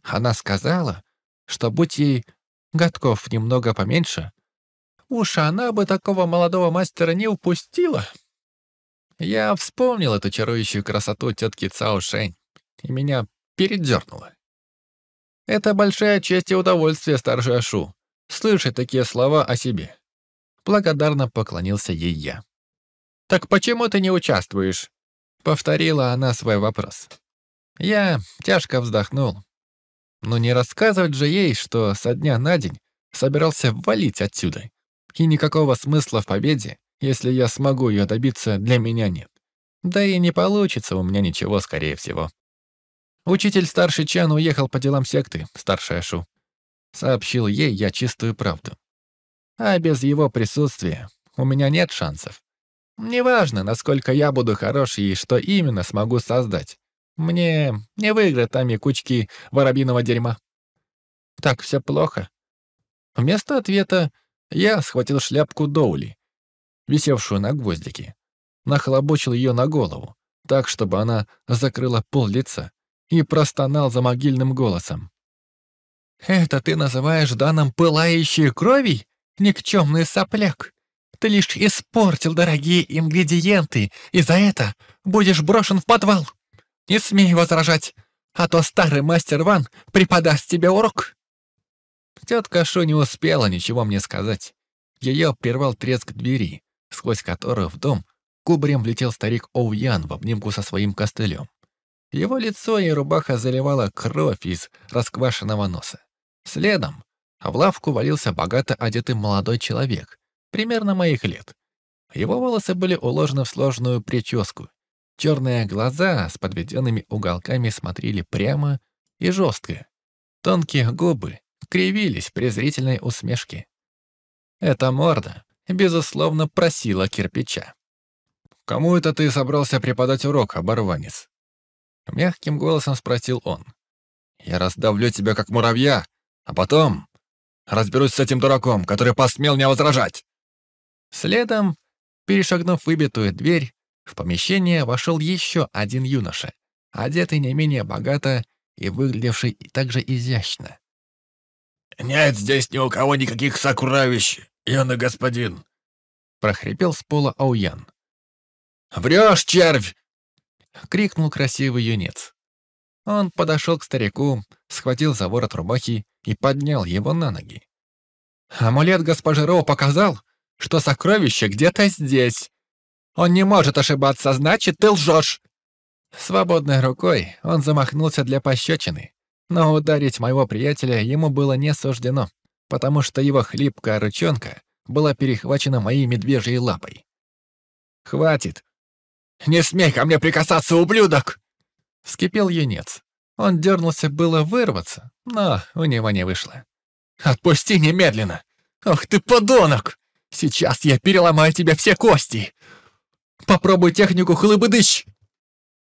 [SPEAKER 1] Она сказала, что будь ей годков немного поменьше, уж она бы такого молодого мастера не упустила. Я вспомнил эту чарующую красоту тетки Цао Шэнь, и меня передернуло. Это большая честь и удовольствие, старший Ашу, слышать такие слова о себе. Благодарно поклонился ей я. «Так почему ты не участвуешь?» Повторила она свой вопрос. Я тяжко вздохнул. Но не рассказывать же ей, что со дня на день собирался валить отсюда. И никакого смысла в победе, если я смогу ее добиться, для меня нет. Да и не получится у меня ничего, скорее всего. Учитель старший Чан уехал по делам секты, старшая Шу. Сообщил ей я чистую правду. А без его присутствия у меня нет шансов. Неважно, насколько я буду хорош и что именно смогу создать. Мне не выиграть там и кучки воробьиного дерьма. Так все плохо. Вместо ответа я схватил шляпку Доули, висевшую на гвоздике, нахлобучил ее на голову, так, чтобы она закрыла пол лица, и простонал за могильным голосом. «Это ты называешь данным пылающей крови, никчемный сопляк? Ты лишь испортил дорогие ингредиенты, и за это будешь брошен в подвал. Не смей возражать, а то старый мастер Ван преподаст тебе урок». Тетка Шу не успела ничего мне сказать. Ее прервал треск двери, сквозь которую в дом кубарем влетел старик Оуян в обнимку со своим костылем. Его лицо и рубаха заливала кровь из расквашенного носа. Следом в лавку валился богато одетый молодой человек, примерно моих лет. Его волосы были уложены в сложную прическу. Черные глаза с подведенными уголками смотрели прямо и жестко. Тонкие губы кривились в презрительной усмешке. Эта морда, безусловно, просила кирпича. «Кому это ты собрался преподать урок, оборванец?» Мягким голосом спросил он. «Я раздавлю тебя, как муравья, а потом разберусь с этим дураком, который посмел мне возражать». Следом, перешагнув выбитую дверь, в помещение вошел еще один юноша, одетый не менее богато и выглядевший также изящно.
[SPEAKER 2] «Нет здесь ни у кого никаких сокровищ, юный господин!»
[SPEAKER 1] прохрипел с пола Ауян.
[SPEAKER 2] «Врешь, червь!»
[SPEAKER 1] — крикнул красивый юнец. Он подошел к старику, схватил за ворот рубахи и поднял его на ноги. «Амулет госпожи Роу показал, что сокровище где-то здесь. Он не может ошибаться, значит, ты лжешь!» Свободной рукой он замахнулся для пощечины, но ударить моего приятеля ему было не суждено, потому что его хлипкая ручонка была перехвачена моей медвежьей лапой. «Хватит! Не смей ко мне прикасаться, ублюдок!» Вскипел юнец. Он дернулся было вырваться, но у него не вышло. «Отпусти немедленно! Ах ты подонок! Сейчас я переломаю тебе все кости! Попробуй технику хлыбыдыщ!»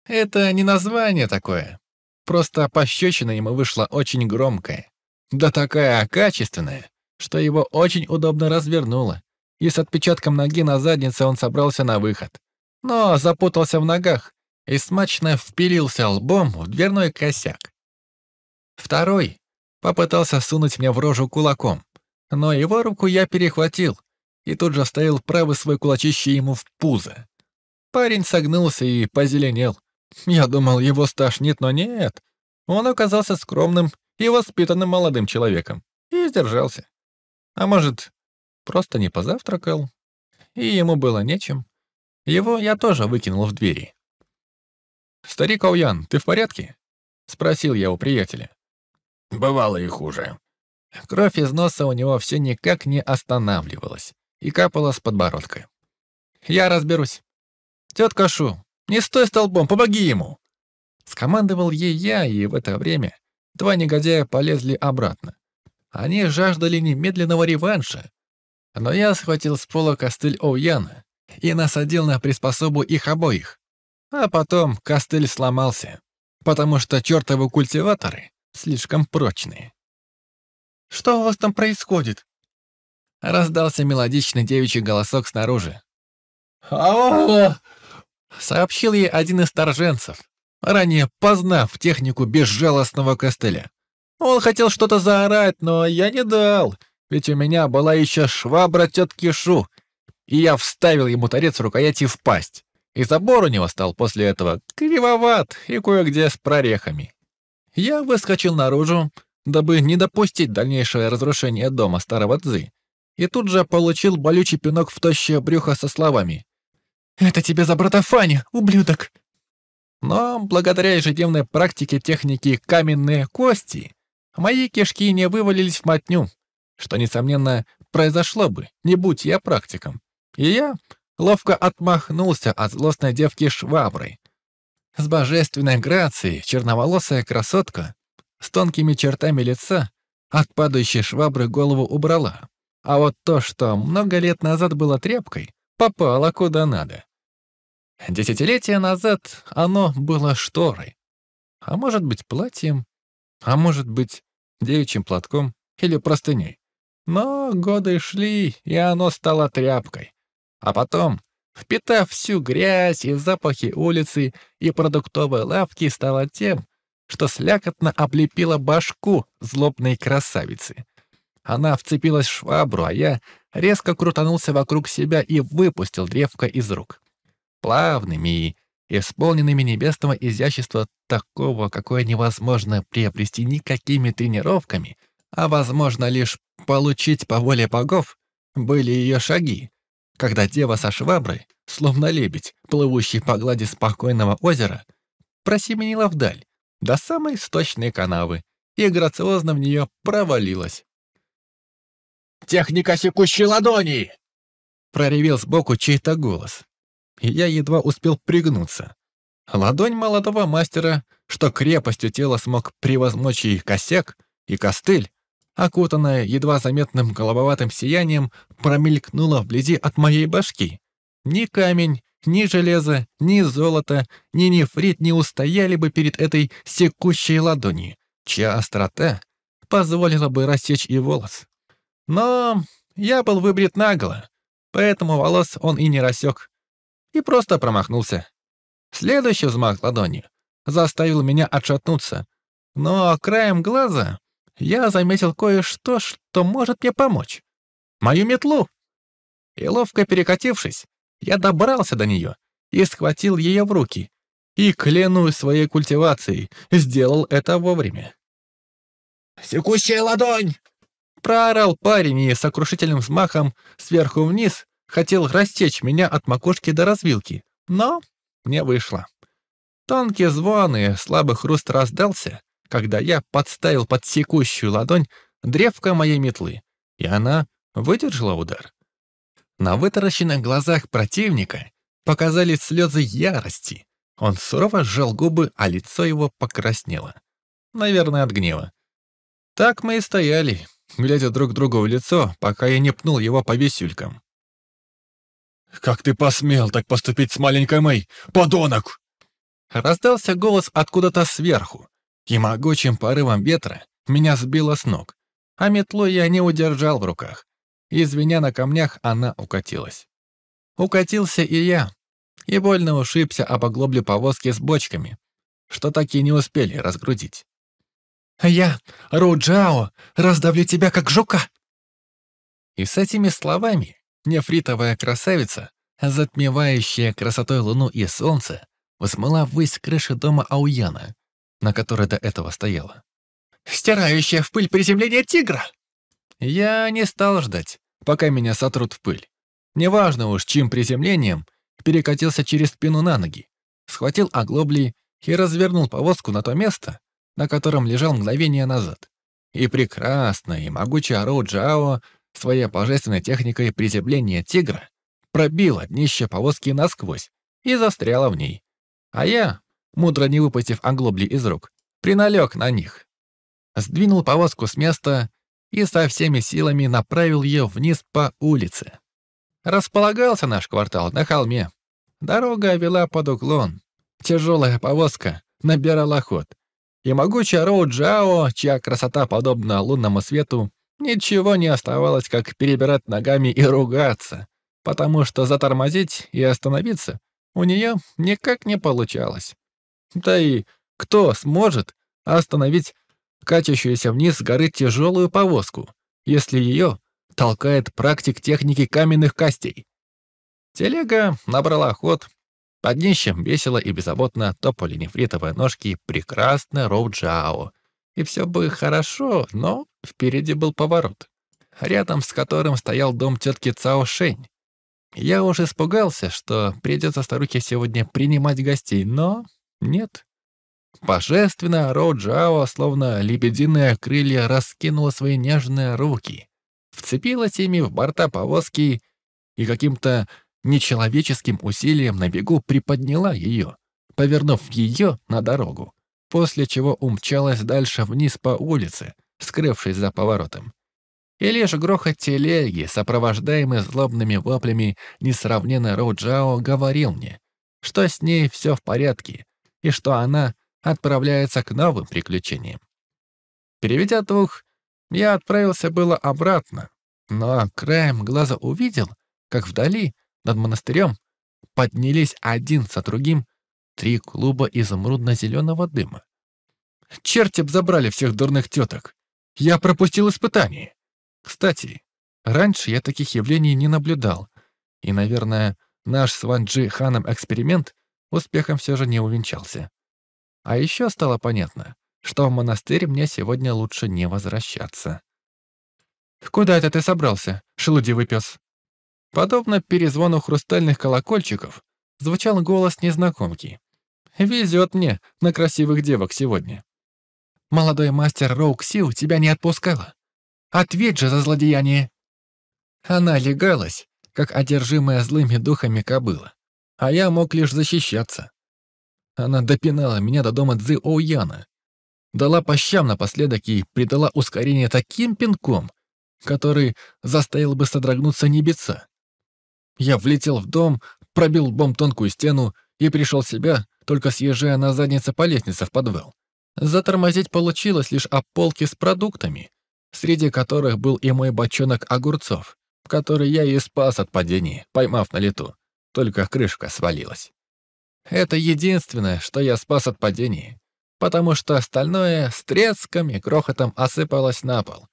[SPEAKER 1] Это не название такое. Просто пощечина ему вышла очень громкая. Да такая качественная, что его очень удобно развернуло. И с отпечатком ноги на заднице он собрался на выход. Но запутался в ногах и смачно впилился лбом в дверной косяк. Второй попытался сунуть мне в рожу кулаком, но его руку я перехватил и тут же вставил правый свой кулачище ему в пузо. Парень согнулся и позеленел. Я думал, его стошнит, но нет. Он оказался скромным и воспитанным молодым человеком и сдержался. А может, просто не позавтракал, и ему было нечем. Его я тоже выкинул в двери. «Старик Ауян, ты в порядке?» — спросил я у приятеля.
[SPEAKER 2] «Бывало и хуже».
[SPEAKER 1] Кровь из носа у него все никак не останавливалась и капала с подбородка. «Я разберусь. Тетка Шу, не стой столбом, помоги ему!» Скомандовал ей я, и в это время два негодяя полезли обратно. Они жаждали немедленного реванша. Но я схватил с пола костыль Оуяна и насадил на приспособу их обоих. А потом костыль сломался, потому что чертовы культиваторы слишком прочные. «Что у вас там происходит?» Раздался мелодичный девичий голосок снаружи. «А-а-а!» Сообщил ей один из торженцев, ранее познав технику безжалостного костыля. Он хотел что-то заорать, но я не дал, ведь у меня была еще швабра тетки Шу, и я вставил ему торец рукояти в пасть. И забор у него стал после этого кривоват и кое-где с прорехами. Я выскочил наружу, дабы не допустить дальнейшее разрушение дома старого Цзы, и тут же получил болючий пинок в тощее брюхо со словами «Это тебе за брата Фаня, ублюдок!» Но благодаря ежедневной практике техники «каменные кости» мои кишки не вывалились в мотню, что, несомненно, произошло бы, не будь я практиком. И я ловко отмахнулся от злостной девки шваброй. С божественной грацией черноволосая красотка с тонкими чертами лица от падающей швабры голову убрала. А вот то, что много лет назад было тряпкой, попало куда надо. Десятилетия назад оно было шторой. А может быть, платьем. А может быть, девичьим платком или простыней. Но годы шли, и оно стало тряпкой. А потом, впитав всю грязь и запахи улицы и продуктовой лавки, стало тем, что слякотно облепила башку злобной красавицы. Она вцепилась в швабру, а я резко крутанулся вокруг себя и выпустил древко из рук плавными и исполненными небесного изящества такого, какое невозможно приобрести никакими тренировками, а возможно лишь получить по воле богов, были ее шаги, когда дева со шваброй, словно лебедь, плывущий по глади спокойного озера, просеменила вдаль, до самой сточной канавы, и грациозно в нее провалилась.
[SPEAKER 3] «Техника секущей ладони!»
[SPEAKER 1] Проревел сбоку чей-то голос. И я едва успел пригнуться. Ладонь молодого мастера, что крепостью тела смог превозмочь и косяк, и костыль, окутанная едва заметным голубоватым сиянием, промелькнула вблизи от моей башки. Ни камень, ни железо, ни золото, ни нефрит не устояли бы перед этой секущей ладонью, чья острота позволила бы рассечь и волос. Но я был выбрит нагло, поэтому волос он и не рассек. И просто промахнулся. Следующий взмах ладони заставил меня отшатнуться, но краем глаза я заметил кое-что, что может мне помочь. Мою метлу. И ловко перекатившись, я добрался до нее и схватил ее в руки. И, клянусь своей культивацией, сделал это вовремя.
[SPEAKER 3] «Секущая ладонь!»
[SPEAKER 1] Проорал парень и сокрушительным взмахом сверху вниз хотел растечь меня от макушки до развилки, но не вышло. Тонкий звон и слабый хруст раздался, когда я подставил под секущую ладонь древко моей метлы, и она выдержала удар. На вытаращенных глазах противника показались слезы ярости. Он сурово сжал губы, а лицо его покраснело. Наверное, от гнева. Так мы и стояли, глядя друг другу в лицо, пока я не пнул его по висюлькам.
[SPEAKER 3] «Как ты посмел так поступить с маленькой Мэй, подонок?»
[SPEAKER 1] Раздался голос откуда-то сверху, и могучим порывом ветра меня сбило с ног, а метлу я не удержал в руках. Извиня на камнях, она укатилась. Укатился и я, и больно ушибся об оглобле повозки с бочками, что так и не успели разгрузить. «Я, Руджао, раздавлю тебя, как жука!» И с этими словами нефритовая красавица, затмевающая красотой луну и солнце, взмыла ввысь крыши дома Ауяна, на которой до этого стояла. «Стирающая в пыль приземление тигра!» Я не стал ждать, пока меня сотрут в пыль. Неважно уж, чьим приземлением, перекатился через спину на ноги, схватил оглобли и развернул повозку на то место, на котором лежал мгновение назад. И прекрасно, и могучая Роу Джао своей божественной техникой приземления тигра пробила днище повозки насквозь и застряла в ней. А я, мудро не выпустив оглобли из рук, приналег на них. Сдвинул повозку с места и со всеми силами направил ее вниз по улице. Располагался наш квартал на холме. Дорога вела под уклон. Тяжелая повозка набирала ход. И могучая Роу Джао, чья красота подобна лунному свету, ничего не оставалось, как перебирать ногами и ругаться, потому что затормозить и остановиться у нее никак не получалось. Да и кто сможет остановить катящуюся вниз с горы тяжелую повозку, если ее толкает практик техники каменных костей. Телега набрала ход, под днищем весело и беззаботно топали нефритовые ножки прекрасно Роуджао. И все бы хорошо, но впереди был поворот, рядом с которым стоял дом тетки Цао Шень. Я уже испугался, что придется старухе сегодня принимать гостей, но нет. Божественно Роджао, словно лебединые крылья, раскинула свои нежные руки, вцепилась ими в борта повозки и каким-то нечеловеческим усилием на бегу приподняла ее, повернув ее на дорогу, после чего умчалась дальше вниз по улице, скрывшись за поворотом. И лишь грохот телеги, сопровождаемый злобными воплями несравненной Роджао, говорил мне, что с ней все в порядке, и что она отправляется к новым приключениям. Переведя дух, я отправился было обратно, но краем глаза увидел, как вдали, над монастырем, поднялись один за другим три клуба изумрудно-зеленого дыма. Черти б забрали всех дурных теток. Я пропустил испытание. Кстати, раньше я таких явлений не наблюдал, и, наверное, наш с Ван Джи Ханом эксперимент успехом все же не увенчался. А еще стало понятно, что в монастырь мне сегодня лучше не возвращаться. «Куда это ты собрался, шелудивый пес?» Подобно перезвону хрустальных колокольчиков, звучал голос незнакомки. Везет мне на красивых девок сегодня. Молодой мастер Роук Сил тебя не отпускала. Ответь же за злодеяние. Она легалась, как одержимая злыми духами кобыла, а я мог лишь защищаться. Она допинала меня до дома Цзы Оуяна, дала по щам напоследок и придала ускорение таким пинком, который заставил бы содрогнуться небеса. Я влетел в дом, пробил лбом тонкую стену и пришел в себя, только съезжая на заднице по лестнице в подвал. Затормозить получилось лишь об полке с продуктами, среди которых был и мой бочонок огурцов, который я и спас от падения, поймав на лету. Только крышка свалилась. Это единственное, что я спас от падения, потому что остальное с треском и крохотом осыпалось на пол.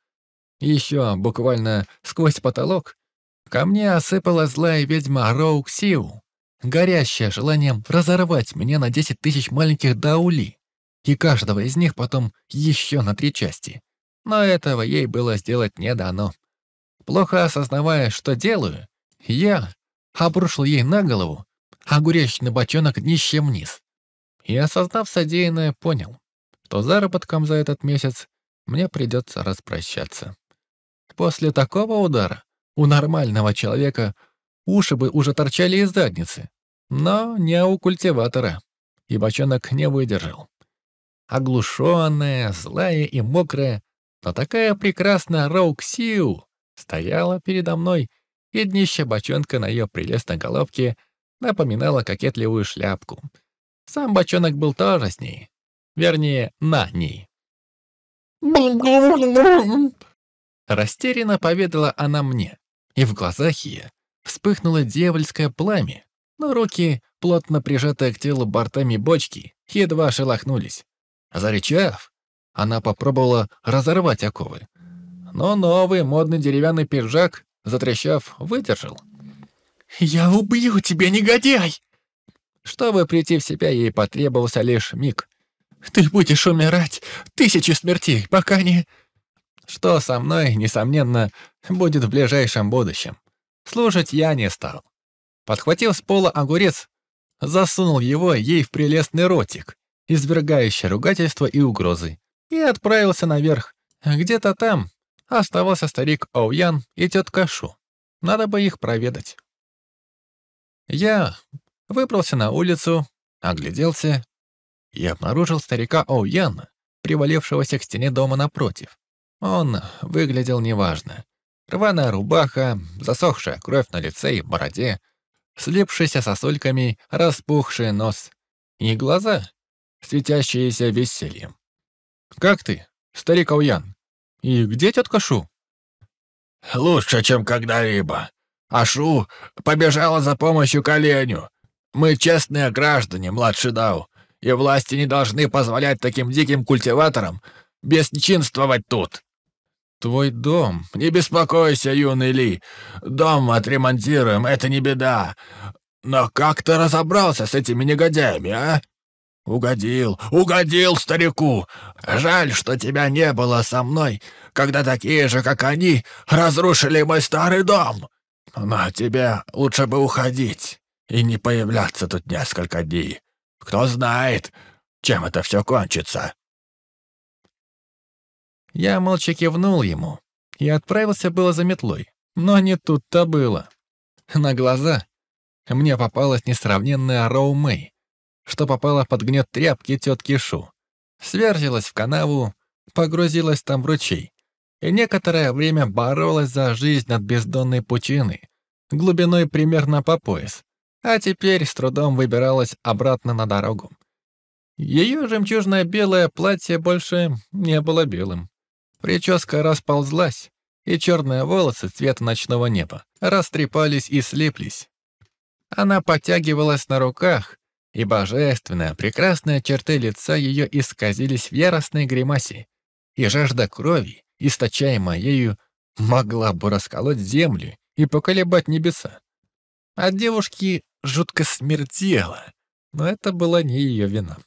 [SPEAKER 1] Еще буквально сквозь потолок ко мне осыпалась злая ведьма Роук Сиу, горящая желанием разорвать меня на 10 тысяч маленьких даули, и каждого из них потом еще на три части. Но этого ей было сделать не дано. Плохо осознавая, что делаю, я обрушил ей на голову огуречный бочонок днищем вниз. И, осознав содеянное, понял, что заработком за этот месяц мне придется распрощаться. После такого удара у нормального человека уши бы уже торчали из задницы, но не у культиватора, и бочонок не выдержал. Оглушенная, злая и мокрая, но такая прекрасная Роуксиу стояла передо мной, и днище бочонка на ее прелестной головке напоминало кокетливую шляпку. Сам бочонок был тоже с ней. Вернее, на ней. Растерянно поведала она мне, и в глазах ее вспыхнуло дьявольское пламя, но руки, плотно прижатые к телу бортами бочки, едва шелохнулись. Зарычав, она попробовала разорвать оковы. Но новый модный деревянный пиджак, затрещав, выдержал. «Я убью тебя, негодяй!» Чтобы прийти в себя, ей потребовался лишь миг. «Ты будешь умирать тысячи смертей, пока не...» Что со мной, несомненно, будет в ближайшем будущем. Слушать я не стал. Подхватив с пола огурец, засунул его ей в прелестный ротик, извергающий ругательства и угрозы, и отправился наверх. Где-то там оставался старик Оуян и тетка Шу. Надо бы их проведать. Я выбрался на улицу, огляделся и обнаружил старика Оуяна, привалившегося к стене дома напротив. Он выглядел неважно. Рваная рубаха, засохшая кровь на лице и бороде, слипшийся сосульками распухший нос и глаза, светящиеся весельем. «Как ты, старик Ауян? И где тетка Шу?»
[SPEAKER 2] «Лучше, чем когда-либо. А Шу побежала за помощью к оленю. Мы честные граждане, младший Дау, и власти не должны позволять таким диким культиваторам бесчинствовать тут.
[SPEAKER 1] Твой дом.
[SPEAKER 2] Не беспокойся, юный Ли. Дом отремонтируем, это не беда. Но как ты разобрался с этими негодяями, а? Угодил, угодил старику. Жаль, что тебя не было со мной, когда такие же, как они, разрушили мой старый дом. Но тебе лучше бы уходить и не появляться тут несколько дней. Кто знает, чем это все кончится.
[SPEAKER 1] Я молча кивнул ему и отправился было за метлой, но не тут-то было. На глаза мне попалась несравненная Роу Мэй, что попала под гнет тряпки тетки Шу. Сверзилась в канаву, погрузилась там в ручей и некоторое время боролась за жизнь над бездонной пучиной, глубиной примерно по пояс, а теперь с трудом выбиралась обратно на дорогу. Ее жемчужное белое платье больше не было белым. Прическа расползлась, и черные волосы цвета ночного неба растрепались и слиплись. Она подтягивалась на руках, и божественная, прекрасная черты лица ее исказились в яростной гримасе, и жажда крови, источаемая ею, могла бы расколоть землю и поколебать небеса. От девушки жутко смердело, но это была не ее вина.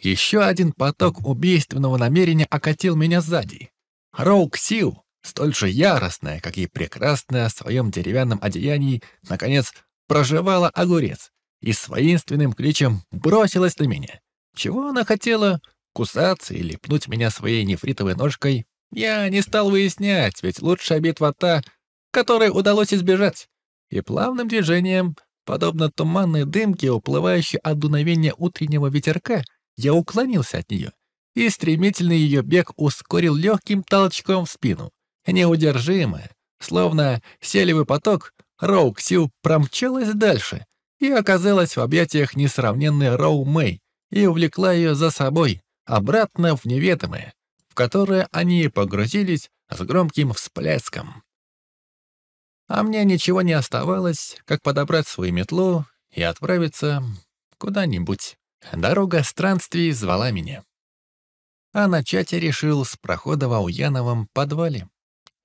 [SPEAKER 1] Еще один поток убийственного намерения окатил меня сзади. Роук Сил, столь же яростная, как и прекрасная в своем деревянном одеянии, наконец проживала огурец и с воинственным кличем бросилась на меня. Чего она хотела? Кусаться или пнуть меня своей нефритовой ножкой? Я не стал выяснять, ведь лучшая битва та, которой удалось избежать. И плавным движением, подобно туманной дымке, уплывающей от дуновения утреннего ветерка, я уклонился от нее, и стремительный ее бег ускорил легким толчком в спину. Неудержимая, словно селевый поток, Роу Ксю промчалась дальше и оказалась в объятиях несравненной Роу Мэй и увлекла ее за собой, обратно в неведомое, в которое они погрузились с громким всплеском. А мне ничего не оставалось, как подобрать свою метлу и отправиться куда-нибудь. Дорога странствий звала меня. А начать я решил с прохода в Ауяновом подвале.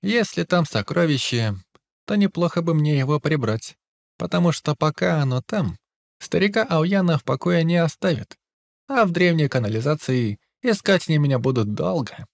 [SPEAKER 1] Если там сокровище, то неплохо бы мне его прибрать, потому что пока оно там, старика Ауяна в покое не оставит, а в древней канализации искать они меня будут долго.